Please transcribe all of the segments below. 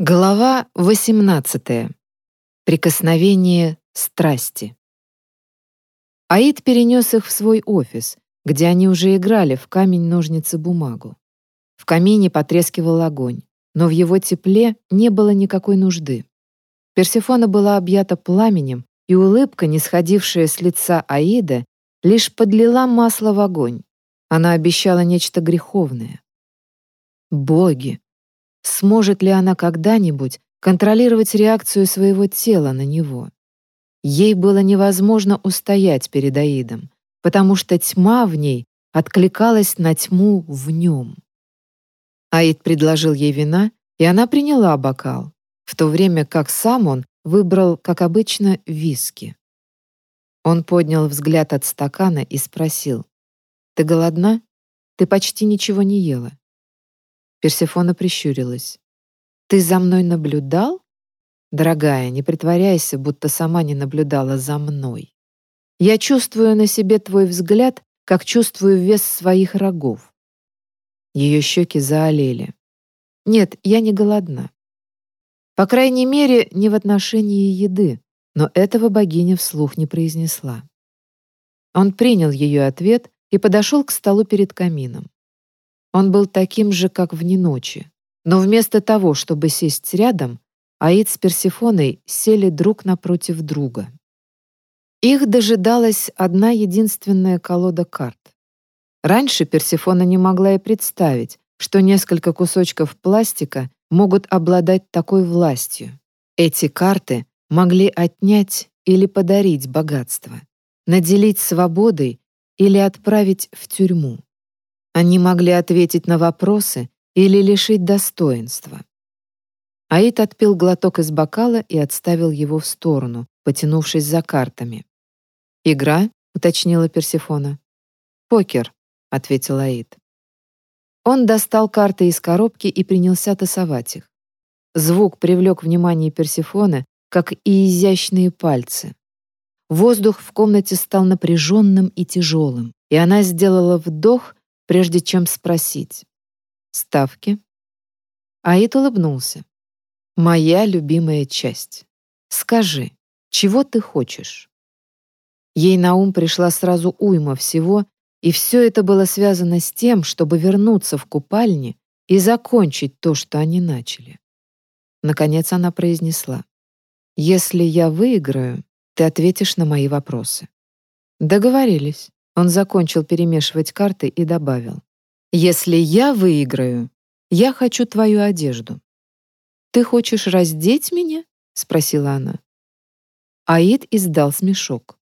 Глава 18. Прикосновение страсти. Аид перенес их в свой офис, где они уже играли в камень-ножницы-бумагу. В камине потрескивал огонь, но в его тепле не было никакой нужды. Персефона была объята пламенем, и улыбка, не сходившая с лица Аида, лишь подлила масло в огонь. Она обещала нечто греховное. Боги! Сможет ли она когда-нибудь контролировать реакцию своего тела на него? Ей было невозможно устоять перед Аидом, потому что тьма в ней откликалась на тьму в нем. Аид предложил ей вина, и она приняла бокал, в то время как сам он выбрал, как обычно, виски. Он поднял взгляд от стакана и спросил, «Ты голодна? Ты почти ничего не ела». Персефона прищурилась. «Ты за мной наблюдал?» «Дорогая, не притворяйся, будто сама не наблюдала за мной. Я чувствую на себе твой взгляд, как чувствую вес своих рогов». Ее щеки заолели. «Нет, я не голодна. По крайней мере, не в отношении еды, но этого богиня вслух не произнесла. Он принял ее ответ и подошел к столу перед камином. Он был таким же, как вне ночи. Но вместо того, чтобы сесть рядом, Аид с Персифоной сели друг напротив друга. Их дожидалась одна единственная колода карт. Раньше Персифона не могла и представить, что несколько кусочков пластика могут обладать такой властью. Эти карты могли отнять или подарить богатство, наделить свободой или отправить в тюрьму. Они могли ответить на вопросы или лишить достоинства. Аид отпил глоток из бокала и отставил его в сторону, потянувшись за картами. «Игра?» — уточнила Персифона. «Покер», — ответил Аид. Он достал карты из коробки и принялся тасовать их. Звук привлек внимание Персифоны, как и изящные пальцы. Воздух в комнате стал напряженным и тяжелым, и она сделала вдох, прежде чем спросить. «Ставки?» Аид улыбнулся. «Моя любимая часть. Скажи, чего ты хочешь?» Ей на ум пришла сразу уйма всего, и все это было связано с тем, чтобы вернуться в купальни и закончить то, что они начали. Наконец она произнесла. «Если я выиграю, ты ответишь на мои вопросы». Договорились. Он закончил перемешивать карты и добавил. «Если я выиграю, я хочу твою одежду». «Ты хочешь раздеть меня?» — спросила она. Аид издал смешок.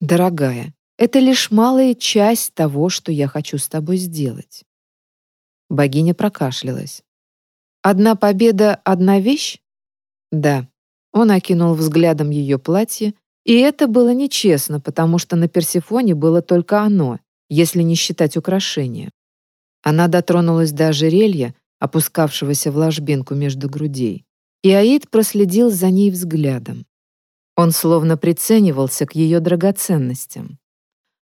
«Дорогая, это лишь малая часть того, что я хочу с тобой сделать». Богиня прокашлялась. «Одна победа — одна вещь?» «Да». Он окинул взглядом ее платье и это было нечестно, потому что на Персефоне было только оно, если не считать украшения. Она дотронулась до ожерелья, опускавшегося в ложбинку между грудей, и Аид проследил за ней взглядом. Он словно приценивался к ее драгоценностям.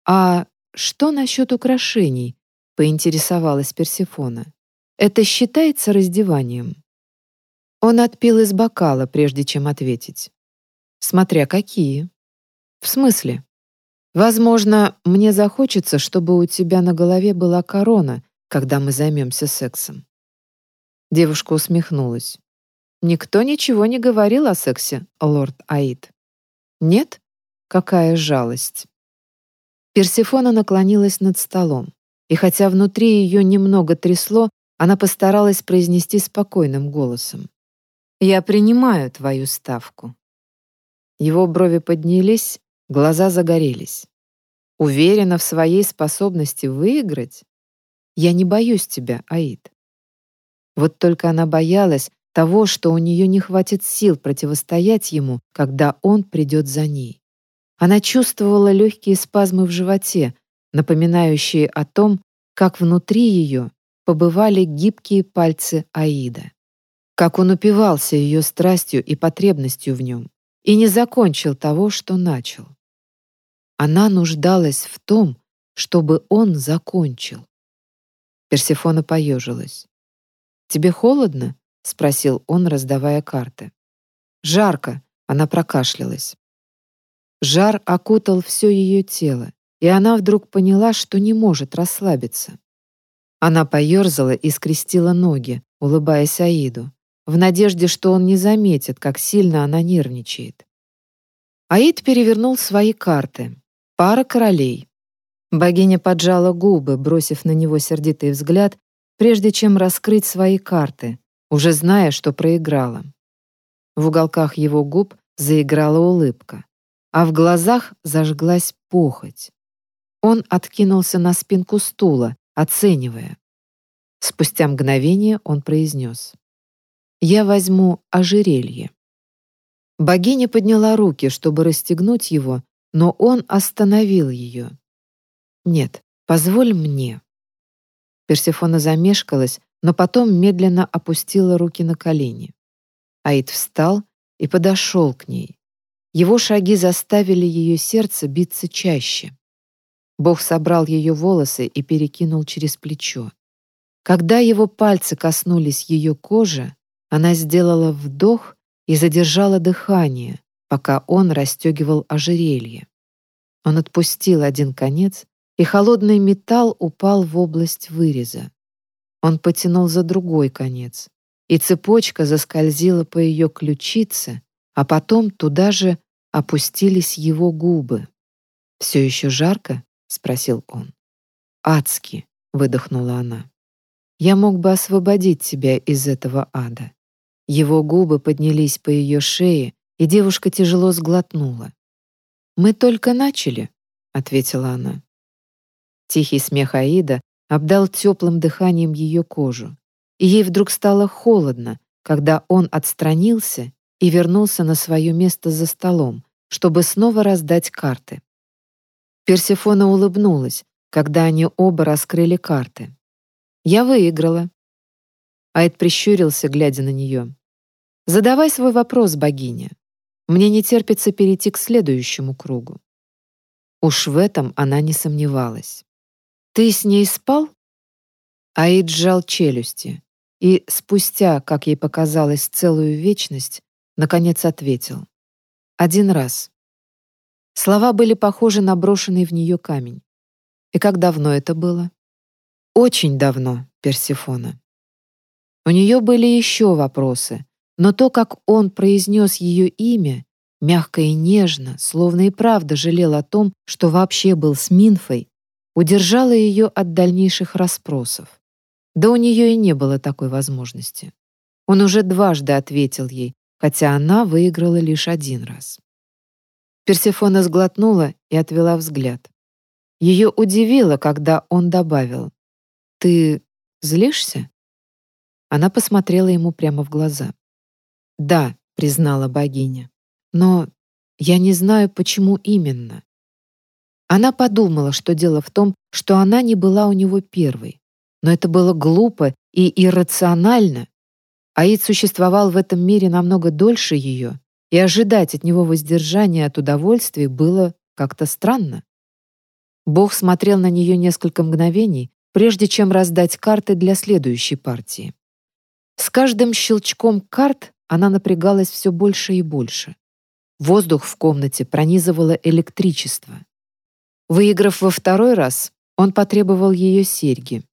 «А что насчет украшений?» — поинтересовалась Персефона. «Это считается раздеванием?» Он отпил из бокала, прежде чем ответить. Смотря какие. В смысле? Возможно, мне захочется, чтобы у тебя на голове была корона, когда мы займемся сексом. Девушка усмехнулась. Никто ничего не говорил о сексе, лорд Аид. Нет? Какая жалость. Персефона наклонилась над столом, и хотя внутри ее немного трясло, она постаралась произнести спокойным голосом. «Я принимаю твою ставку». Его брови поднялись, глаза загорелись. Уверена в своей способности выиграть? Я не боюсь тебя, Аид. Вот только она боялась того, что у нее не хватит сил противостоять ему, когда он придет за ней. Она чувствовала легкие спазмы в животе, напоминающие о том, как внутри ее побывали гибкие пальцы Аида. Как он упивался ее страстью и потребностью в нем и не закончил того, что начал. Она нуждалась в том, чтобы он закончил. Персефона поежилась. «Тебе холодно?» — спросил он, раздавая карты. «Жарко», — она прокашлялась. Жар окутал все ее тело, и она вдруг поняла, что не может расслабиться. Она поерзала и скрестила ноги, улыбаясь Аиду, в надежде, что он не заметит, как сильно она нервничает. Аид перевернул свои карты. Пара королей. Богиня поджала губы, бросив на него сердитый взгляд, прежде чем раскрыть свои карты, уже зная, что проиграла. В уголках его губ заиграла улыбка а в глазах зажглась похоть. Он откинулся на спинку стула, оценивая. Спустя мгновение он произнес. «Я возьму ожерелье». Богиня подняла руки, чтобы расстегнуть его, но он остановил ее. «Нет, позволь мне». Персефона замешкалась, но потом медленно опустила руки на колени. Аид встал и подошел к ней. Его шаги заставили ее сердце биться чаще. Бог собрал ее волосы и перекинул через плечо. Когда его пальцы коснулись ее кожи, она сделала вдох и задержала дыхание, пока он расстегивал ожерелье. Он отпустил один конец, и холодный металл упал в область выреза. Он потянул за другой конец, и цепочка заскользила по ее ключице, а потом туда же опустились его губы. «Все еще жарко?» — спросил он. «Адски!» — выдохнула она. «Я мог бы освободить тебя из этого ада». Его губы поднялись по ее шее, и девушка тяжело сглотнула. «Мы только начали», — ответила она. Тихий смех Аида обдал теплым дыханием ее кожу, и ей вдруг стало холодно, когда он отстранился и вернулся на свое место за столом, чтобы снова раздать карты. Персефона улыбнулась, когда они оба раскрыли карты. «Я выиграла». Айд прищурился, глядя на нее. «Задавай свой вопрос, богиня. Мне не терпится перейти к следующему кругу». Уж в этом она не сомневалась. «Ты с ней спал?» Аид сжал челюсти и, спустя, как ей показалось, целую вечность, Наконец ответил. Один раз. Слова были похожи на брошенный в нее камень. И как давно это было? Очень давно, Персифона. У нее были еще вопросы, но то, как он произнес ее имя, мягко и нежно, словно и правда жалел о том, что вообще был с Минфой, удержало ее от дальнейших расспросов. Да у нее и не было такой возможности. Он уже дважды ответил ей, хотя она выиграла лишь один раз. Персефона сглотнула и отвела взгляд. Ее удивило, когда он добавил «Ты злишься?» Она посмотрела ему прямо в глаза. «Да», — признала богиня, «но я не знаю, почему именно». Она подумала, что дело в том, что она не была у него первой. Но это было глупо и иррационально Аид существовал в этом мире намного дольше ее, и ожидать от него воздержания от удовольствия было как-то странно. Бог смотрел на нее несколько мгновений, прежде чем раздать карты для следующей партии. С каждым щелчком карт она напрягалась все больше и больше. Воздух в комнате пронизывало электричество. Выиграв во второй раз, он потребовал ее серьги.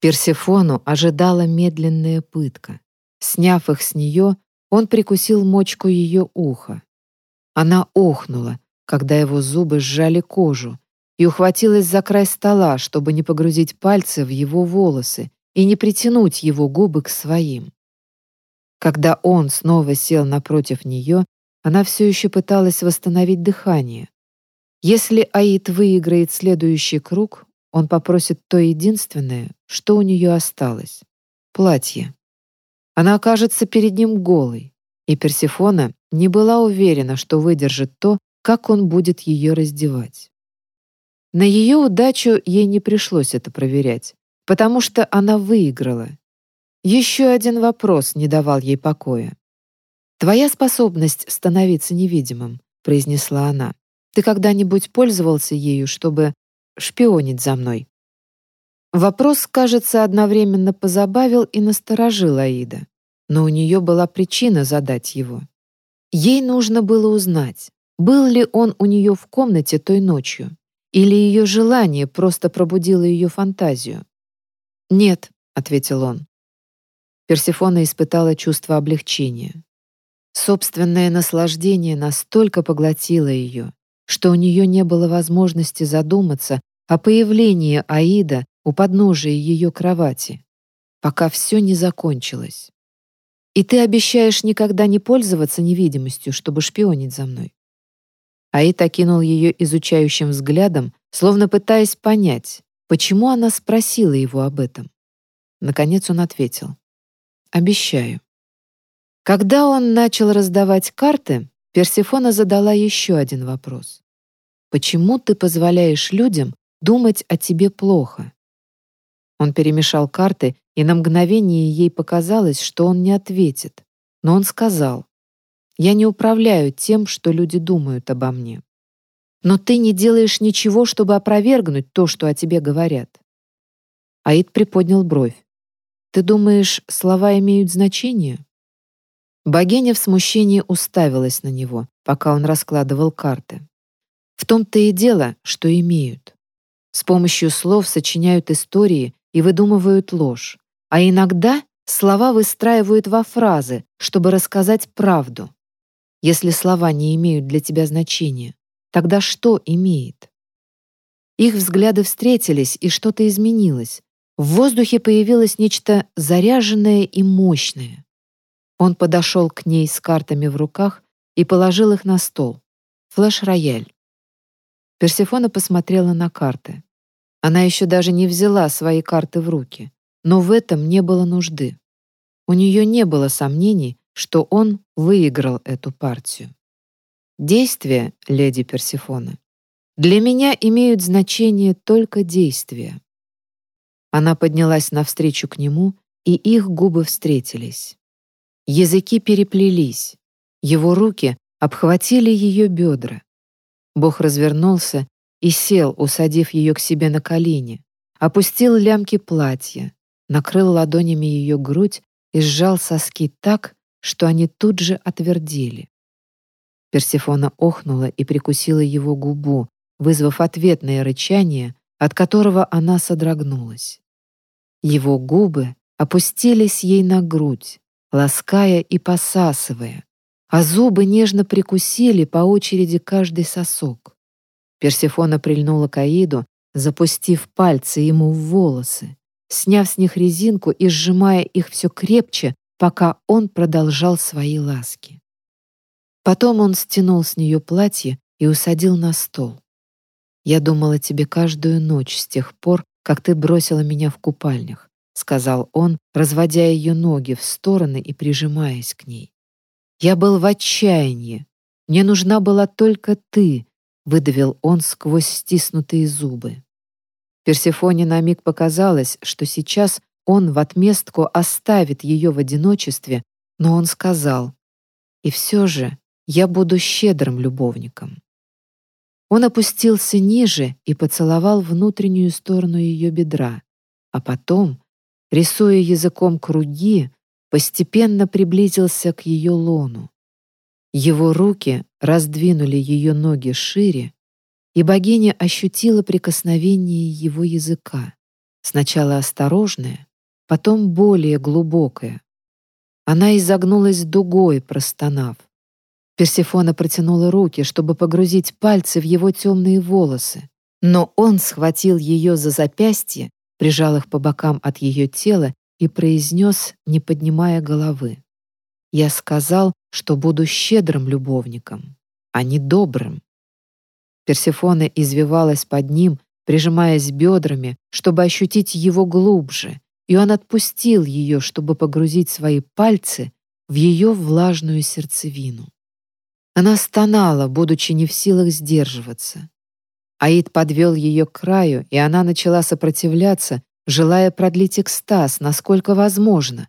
Персефону ожидала медленная пытка. Сняв их с нее, он прикусил мочку ее уха. Она охнула, когда его зубы сжали кожу, и ухватилась за край стола, чтобы не погрузить пальцы в его волосы и не притянуть его губы к своим. Когда он снова сел напротив нее, она все еще пыталась восстановить дыхание. Если Аид выиграет следующий круг, он попросит то единственное, что у нее осталось — платье. Она окажется перед ним голой, и Персефона не была уверена, что выдержит то, как он будет ее раздевать. На ее удачу ей не пришлось это проверять, потому что она выиграла. Еще один вопрос не давал ей покоя. «Твоя способность становиться невидимым», — произнесла она. «Ты когда-нибудь пользовался ею, чтобы шпионить за мной?» Вопрос, кажется, одновременно позабавил и насторожил Аида. но у нее была причина задать его. Ей нужно было узнать, был ли он у нее в комнате той ночью, или ее желание просто пробудило ее фантазию. «Нет», — ответил он. Персифона испытала чувство облегчения. Собственное наслаждение настолько поглотило ее, что у нее не было возможности задуматься о появлении Аида у подножия ее кровати, пока все не закончилось. «И ты обещаешь никогда не пользоваться невидимостью, чтобы шпионить за мной?» Аид окинул ее изучающим взглядом, словно пытаясь понять, почему она спросила его об этом. Наконец он ответил. «Обещаю». Когда он начал раздавать карты, Персифона задала еще один вопрос. «Почему ты позволяешь людям думать о тебе плохо?» Он перемешал карты, и на мгновение ей показалось, что он не ответит. Но он сказал, «Я не управляю тем, что люди думают обо мне. Но ты не делаешь ничего, чтобы опровергнуть то, что о тебе говорят». Аид приподнял бровь. «Ты думаешь, слова имеют значение?» Богиня в смущении уставилась на него, пока он раскладывал карты. В том-то и дело, что имеют. С помощью слов сочиняют истории и выдумывают ложь, а иногда слова выстраивают во фразы, чтобы рассказать правду. Если слова не имеют для тебя значения, тогда что имеет? Их взгляды встретились, и что-то изменилось. В воздухе появилось нечто заряженное и мощное. Он подошел к ней с картами в руках и положил их на стол. Флеш-рояль. Персефона посмотрела на карты. Она еще даже не взяла свои карты в руки, но в этом не было нужды. У нее не было сомнений, что он выиграл эту партию. Действия, леди Персефона, для меня имеют значение только действия. Она поднялась навстречу к нему, и их губы встретились. Языки переплелись. Его руки обхватили ее бедра. Бог развернулся и сел, усадив ее к себе на колени, опустил лямки платья, накрыл ладонями ее грудь и сжал соски так, что они тут же отвердели. Персефона охнула и прикусила его губу, вызвав ответное рычание, от которого она содрогнулась. Его губы опустились ей на грудь, лаская и посасывая, а зубы нежно прикусили по очереди каждый сосок. Персефона прильнула к Аиду, запустив пальцы ему в волосы, сняв с них резинку и сжимая их все крепче, пока он продолжал свои ласки. Потом он стянул с нее платье и усадил на стол. «Я думала тебе каждую ночь с тех пор, как ты бросила меня в купальнях сказал он, разводя ее ноги в стороны и прижимаясь к ней. Я был в отчаянии. Мне нужна была только ты, выдавил он сквозь стиснутые зубы. Персефоне на миг показалось, что сейчас он в отместку оставит ее в одиночестве, но он сказал: "И все же я буду щедрым любовником". Он опустился ниже и поцеловал внутреннюю сторону ее бедра, а потом рисуя языком круги, постепенно приблизился к ее лону. Его руки раздвинули ее ноги шире, и богиня ощутила прикосновение его языка, сначала осторожное, потом более глубокое. Она изогнулась дугой, простонав. Персефона протянула руки, чтобы погрузить пальцы в его темные волосы, но он схватил ее за запястье прижал их по бокам от ее тела и произнес, не поднимая головы. «Я сказал, что буду щедрым любовником, а не добрым». Персефона извивалась под ним, прижимаясь бедрами, чтобы ощутить его глубже, и он отпустил ее, чтобы погрузить свои пальцы в ее влажную сердцевину. Она стонала, будучи не в силах сдерживаться. Аид подвел ее к краю, и она начала сопротивляться, желая продлить экстаз, насколько возможно.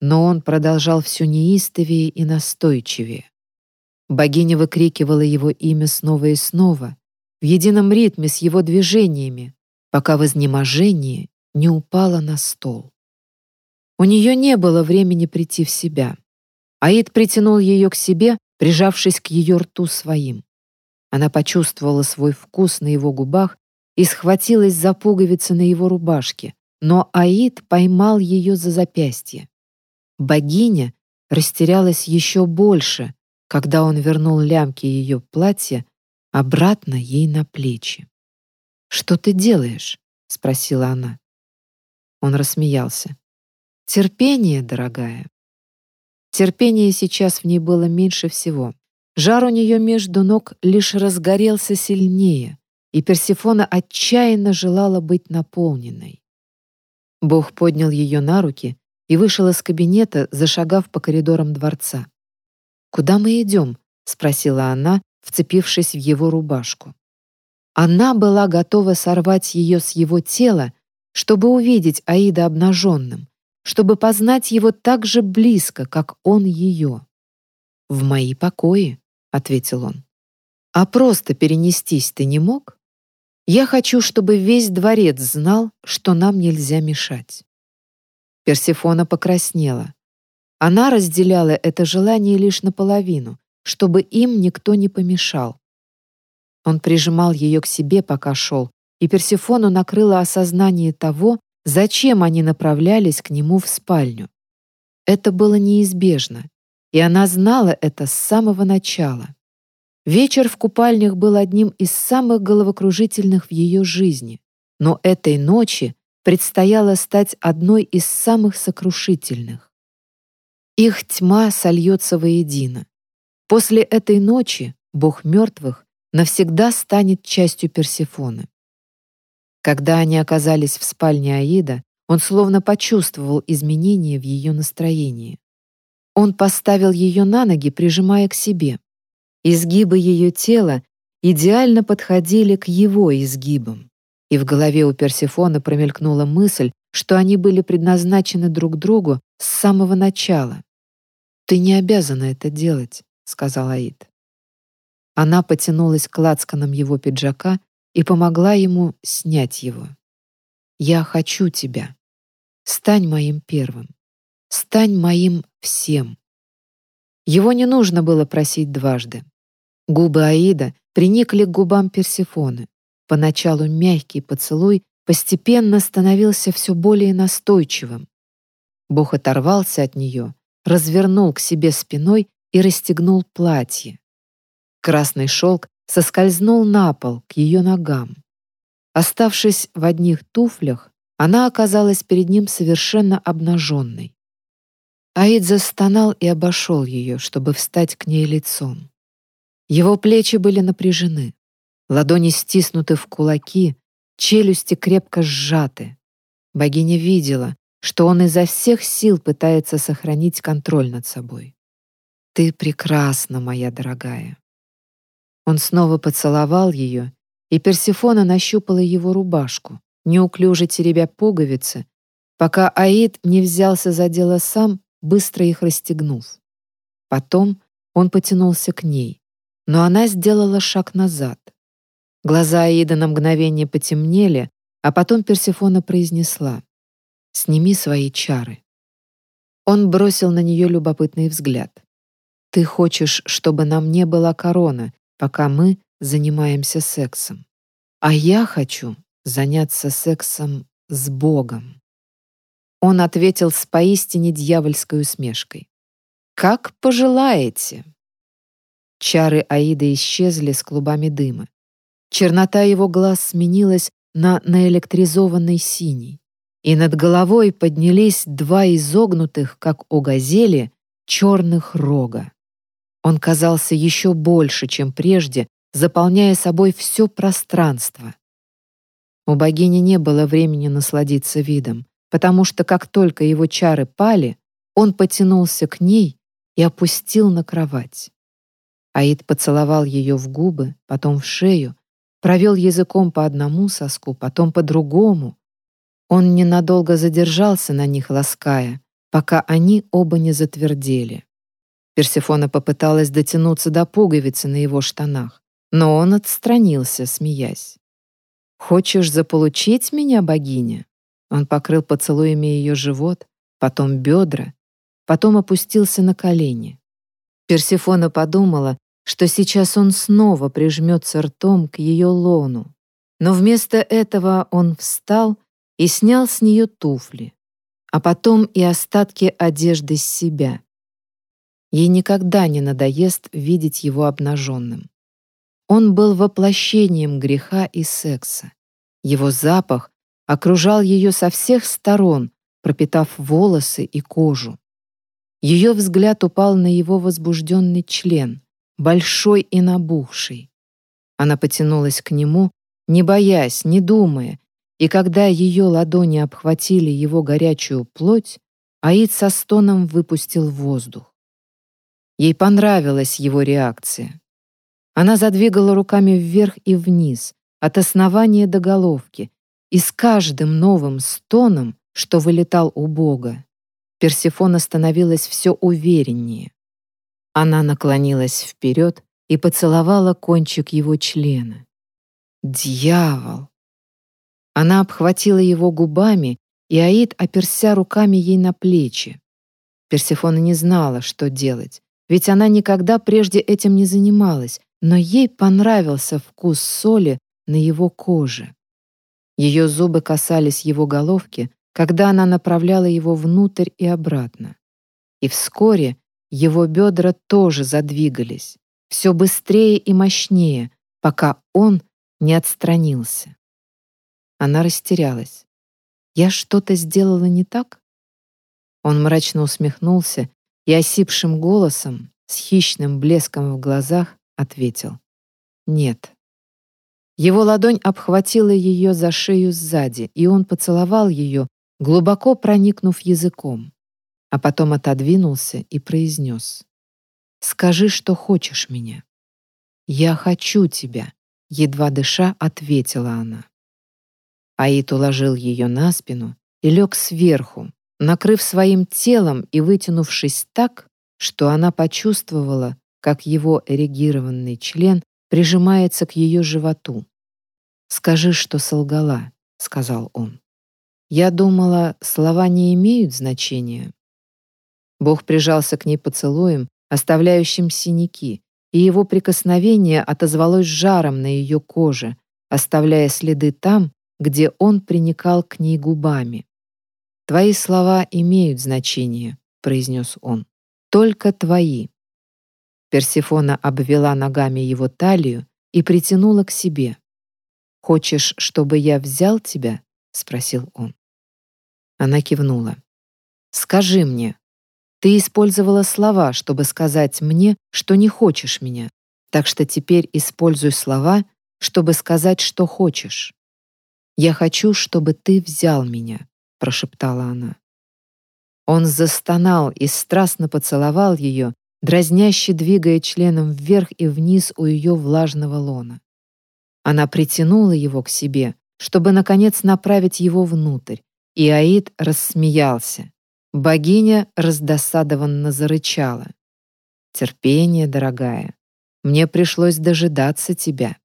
Но он продолжал все неистовее и настойчивее. Богиня выкрикивала его имя снова и снова, в едином ритме с его движениями, пока в изнеможении не упала на стол. У нее не было времени прийти в себя. Аид притянул ее к себе, прижавшись к ее рту своим. Она почувствовала свой вкус на его губах и схватилась за пуговицы на его рубашке, но Аид поймал ее за запястье. Богиня растерялась еще больше, когда он вернул лямки ее платья обратно ей на плечи. «Что ты делаешь?» — спросила она. Он рассмеялся. «Терпение, дорогая». Терпения сейчас в ней было меньше всего. Жар у нее между ног лишь разгорелся сильнее, и Персифона отчаянно желала быть наполненной. Бог поднял ее на руки и вышел из кабинета, зашагав по коридорам дворца. «Куда мы идем?» — спросила она, вцепившись в его рубашку. Она была готова сорвать ее с его тела, чтобы увидеть Аида обнаженным, чтобы познать его так же близко, как он ее. «В мои покои», — ответил он. «А просто перенестись ты не мог? Я хочу, чтобы весь дворец знал, что нам нельзя мешать». Персефона покраснела. Она разделяла это желание лишь наполовину, чтобы им никто не помешал. Он прижимал ее к себе, пока шел, и Персефону накрыло осознание того, зачем они направлялись к нему в спальню. Это было неизбежно, и она знала это с самого начала. Вечер в купальнях был одним из самых головокружительных в ее жизни, но этой ночи предстояло стать одной из самых сокрушительных. Их тьма сольется воедино. После этой ночи бог мертвых навсегда станет частью Персефоны. Когда они оказались в спальне Аида, он словно почувствовал изменения в ее настроении. Он поставил ее на ноги, прижимая к себе. Изгибы ее тела идеально подходили к его изгибам. И в голове у Персефона промелькнула мысль, что они были предназначены друг другу с самого начала. «Ты не обязана это делать», — сказал Аид. Она потянулась к лацканам его пиджака и помогла ему снять его. «Я хочу тебя. Стань моим первым. Стань моим всем». Его не нужно было просить дважды. Губы Аида приникли к губам Персефоны. Поначалу мягкий поцелуй постепенно становился все более настойчивым. Бог оторвался от нее, развернул к себе спиной и расстегнул платье. Красный шелк соскользнул на пол к ее ногам. Оставшись в одних туфлях, она оказалась перед ним совершенно обнаженной. Аид застонал и обошел ее, чтобы встать к ней лицом. Его плечи были напряжены, ладони стиснуты в кулаки, челюсти крепко сжаты. Богиня видела, что он изо всех сил пытается сохранить контроль над собой. «Ты прекрасна, моя дорогая», он снова поцеловал ее, и Персифона нащупала его рубашку, неуклюже теребя пуговицы, пока Аид не взялся за дело сам, быстро их расстегнув. Потом он потянулся к ней, но она сделала шаг назад. Глаза Аида на мгновение потемнели, а потом Персифона произнесла «Сними свои чары». Он бросил на нее любопытный взгляд. «Ты хочешь, чтобы нам не была корона, пока мы занимаемся сексом. А я хочу заняться сексом с Богом. Он ответил с поистине дьявольской усмешкой. «Как пожелаете». Чары Аида исчезли с клубами дыма. Чернота его глаз сменилась на наэлектризованный синий, и над головой поднялись два изогнутых, как у газели, черных рога. Он казался еще больше, чем прежде, заполняя собой все пространство. У богини не было времени насладиться видом, потому что как только его чары пали, он потянулся к ней и опустил на кровать. Аид поцеловал ее в губы, потом в шею, провел языком по одному соску, потом по другому. Он ненадолго задержался на них, лаская, пока они оба не затвердели. Персефона попыталась дотянуться до пуговицы на его штанах, но он отстранился, смеясь. «Хочешь заполучить меня, богиня?» Он покрыл поцелуями ее живот, потом бедра, потом опустился на колени. Персефона подумала, что сейчас он снова прижмется ртом к ее лону, но вместо этого он встал и снял с нее туфли, а потом и остатки одежды с себя. Ей никогда не надоест видеть его обнаженным. Он был воплощением греха и секса. Его запах окружал ее со всех сторон, пропитав волосы и кожу. Ее взгляд упал на его возбужденный член, большой и набухший. Она потянулась к нему, не боясь, не думая, и когда ее ладони обхватили его горячую плоть, Аид со стоном выпустил воздух. Ей понравилась его реакция. Она задвигала руками вверх и вниз, от основания до головки, и с каждым новым стоном, что вылетал у Бога, Персефона становилась все увереннее. Она наклонилась вперед и поцеловала кончик его члена. Дьявол! Она обхватила его губами, и Аид оперся руками ей на плечи. Персефона не знала, что делать, ведь она никогда прежде этим не занималась, но ей понравился вкус соли на его коже. Ее зубы касались его головки, когда она направляла его внутрь и обратно. И вскоре его бедра тоже задвигались, все быстрее и мощнее, пока он не отстранился. Она растерялась. «Я что-то сделала не так?» Он мрачно усмехнулся и осипшим голосом, с хищным блеском в глазах, ответил «Нет». Его ладонь обхватила ее за шею сзади, и он поцеловал ее, глубоко проникнув языком, а потом отодвинулся и произнес «Скажи, что хочешь меня». «Я хочу тебя», — едва дыша ответила она. Аид уложил ее на спину и лег сверху, накрыв своим телом и вытянувшись так, что она почувствовала, как его эрегированный член прижимается к ее животу. «Скажи, что солгала», — сказал он. «Я думала, слова не имеют значения». Бог прижался к ней поцелуем, оставляющим синяки, и его прикосновение отозвалось жаром на ее коже, оставляя следы там, где он приникал к ней губами. «Твои слова имеют значение», — произнес он. «Только твои». Персифона обвела ногами его талию и притянула к себе. «Хочешь, чтобы я взял тебя?» — спросил он. Она кивнула. «Скажи мне, ты использовала слова, чтобы сказать мне, что не хочешь меня, так что теперь используй слова, чтобы сказать, что хочешь. Я хочу, чтобы ты взял меня», — прошептала она. Он застонал и страстно поцеловал ее, дразняще двигая членом вверх и вниз у ее влажного лона. Она притянула его к себе, чтобы, наконец, направить его внутрь, и Аид рассмеялся. Богиня раздосадованно зарычала. «Терпение, дорогая, мне пришлось дожидаться тебя.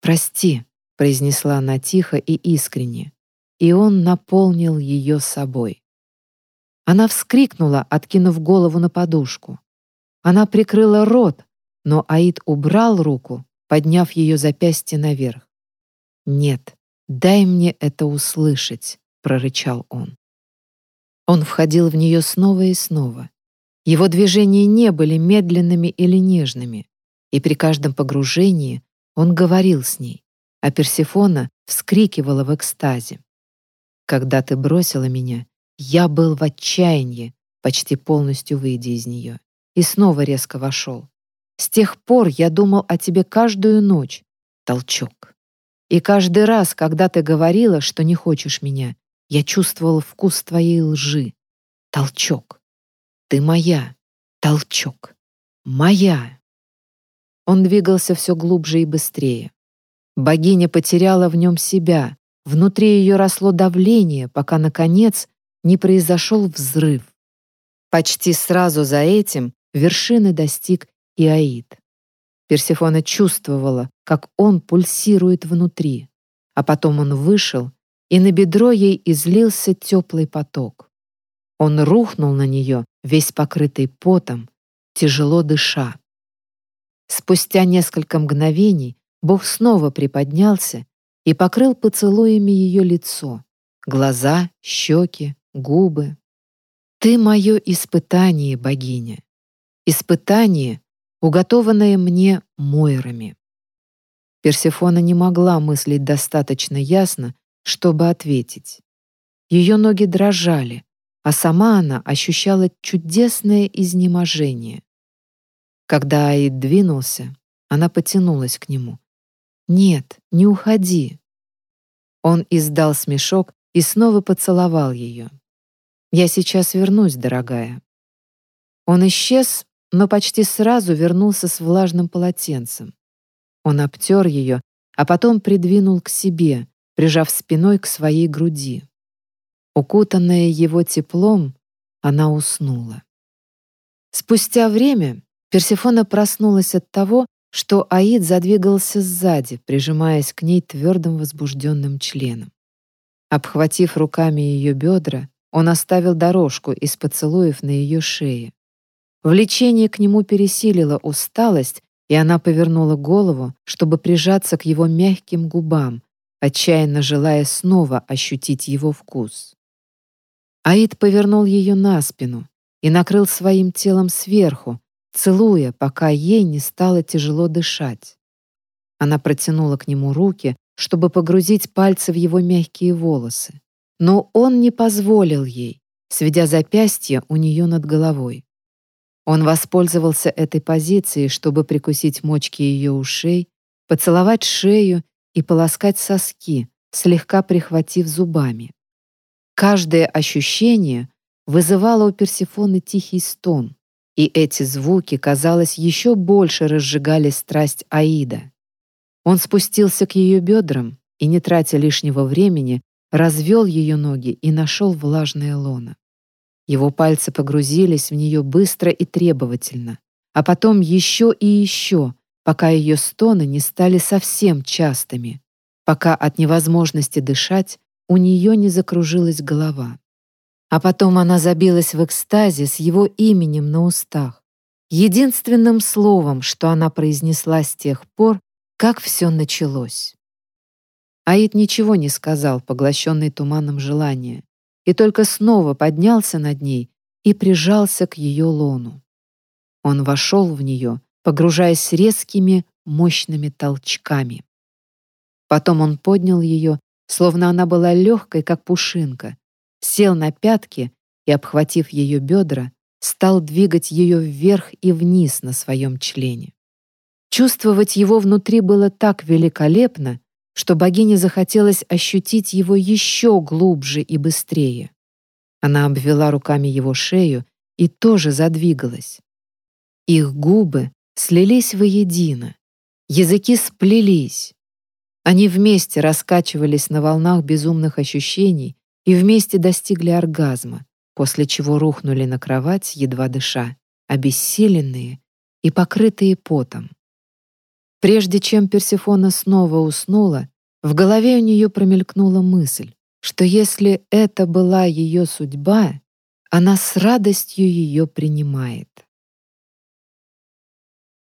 Прости», — произнесла она тихо и искренне, и он наполнил ее собой. Она вскрикнула, откинув голову на подушку. Она прикрыла рот, но Аид убрал руку, подняв ее запястье наверх. «Нет, дай мне это услышать», — прорычал он. Он входил в нее снова и снова. Его движения не были медленными или нежными, и при каждом погружении он говорил с ней, а Персефона вскрикивала в экстазе. «Когда ты бросила меня, я был в отчаянии, почти полностью выйдя из нее и снова резко вошел. С тех пор я думал о тебе каждую ночь. Толчок. И каждый раз, когда ты говорила, что не хочешь меня, я чувствовал вкус твоей лжи. Толчок. Ты моя. Толчок. Моя. Он двигался все глубже и быстрее. Богиня потеряла в нем себя. Внутри ее росло давление, пока, наконец, не произошел взрыв. Почти сразу за этим вершины достиг и Аид. Персефона чувствовала, как он пульсирует внутри, а потом он вышел, и на бедро ей излился теплый поток. Он рухнул на нее, весь покрытый потом, тяжело дыша. Спустя несколько мгновений Бог снова приподнялся и покрыл поцелуями ее лицо, глаза, щеки, губы. «Ты мое испытание, богиня, испытание, уготованное мне Мойрами». Персефона не могла мыслить достаточно ясно, чтобы ответить. Ее ноги дрожали, а сама она ощущала чудесное изнеможение. Когда Аид двинулся, она потянулась к нему. «Нет, не уходи». Он издал смешок и снова поцеловал ее. «Я сейчас вернусь, дорогая». Он исчез, но почти сразу вернулся с влажным полотенцем. Он обтер ее, а потом придвинул к себе, прижав спиной к своей груди. Укутанная его теплом, она уснула. Спустя время Персефона проснулась от того, что Аид задвигался сзади, прижимаясь к ней твердым возбужденным членом. Обхватив руками ее бедра, он оставил дорожку из поцелуев на ее шее. Влечение к нему пересилило усталость, и она повернула голову, чтобы прижаться к его мягким губам, отчаянно желая снова ощутить его вкус. Аид повернул ее на спину и накрыл своим телом сверху, целуя, пока ей не стало тяжело дышать. Она протянула к нему руки, чтобы погрузить пальцы в его мягкие волосы. Но он не позволил ей, сведя запястье у нее над головой. Он воспользовался этой позицией, чтобы прикусить мочки ее ушей, поцеловать шею и полоскать соски, слегка прихватив зубами. Каждое ощущение вызывало у Персефоны тихий стон, и эти звуки, казалось, еще больше разжигали страсть Аида. Он спустился к ее бедрам и, не тратя лишнего времени, развел ее ноги и нашел влажное лоно. Его пальцы погрузились в нее быстро и требовательно, а потом еще и еще, пока ее стоны не стали совсем частыми, пока от невозможности дышать у нее не закружилась голова. А потом она забилась в экстазе с его именем на устах, единственным словом, что она произнесла с тех пор, как все началось. Аид ничего не сказал, поглощенный туманом желания, и только снова поднялся над ней и прижался к ее лону. Он вошел в нее, погружаясь резкими, мощными толчками. Потом он поднял ее словно она была легкой, как пушинка, сел на пятки и, обхватив ее бедра, стал двигать ее вверх и вниз на своем члене. Чувствовать его внутри было так великолепно, что богине захотелось ощутить его еще глубже и быстрее. Она обвела руками его шею и тоже задвигалась. Их губы слились воедино, языки сплелись, они вместе раскачивались на волнах безумных ощущений и вместе достигли оргазма, после чего рухнули на кровать, едва дыша, обессиленные и покрытые потом. Прежде чем Персефона снова уснула, в голове у нее промелькнула мысль, что если это была ее судьба, она с радостью ее принимает.